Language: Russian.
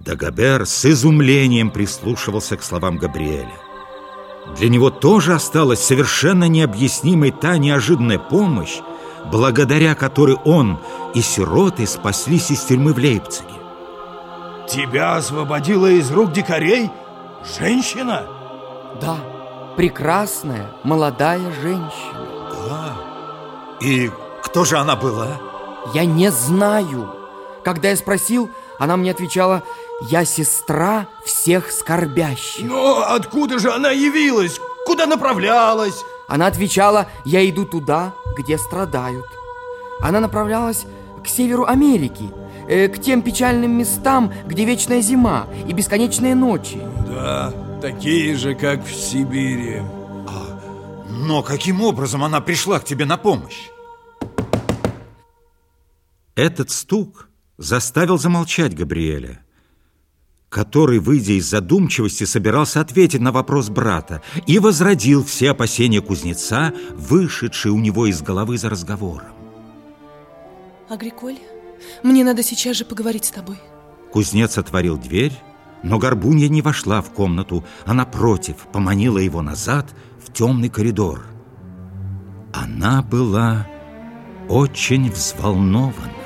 Дагобер с изумлением прислушивался к словам Габриэля. Для него тоже осталась совершенно необъяснимой та неожиданная помощь, благодаря которой он и сироты спаслись из тюрьмы в Лейпциге. Тебя освободила из рук дикарей женщина? Да, прекрасная молодая женщина. Да. И кто же она была? Я не знаю. Когда я спросил, она мне отвечала, я сестра всех скорбящих. Но откуда же она явилась? Куда направлялась? Она отвечала, я иду туда, где страдают. Она направлялась к северу Америки, э, к тем печальным местам, где вечная зима и бесконечные ночи. Да, такие же, как в Сибири. А, но каким образом она пришла к тебе на помощь? Этот стук заставил замолчать Габриэля, который, выйдя из задумчивости, собирался ответить на вопрос брата и возродил все опасения кузнеца, вышедшие у него из головы за разговором. Агриколь, мне надо сейчас же поговорить с тобой. Кузнец отворил дверь, но Горбунья не вошла в комнату, а напротив поманила его назад в темный коридор. Она была очень взволнована.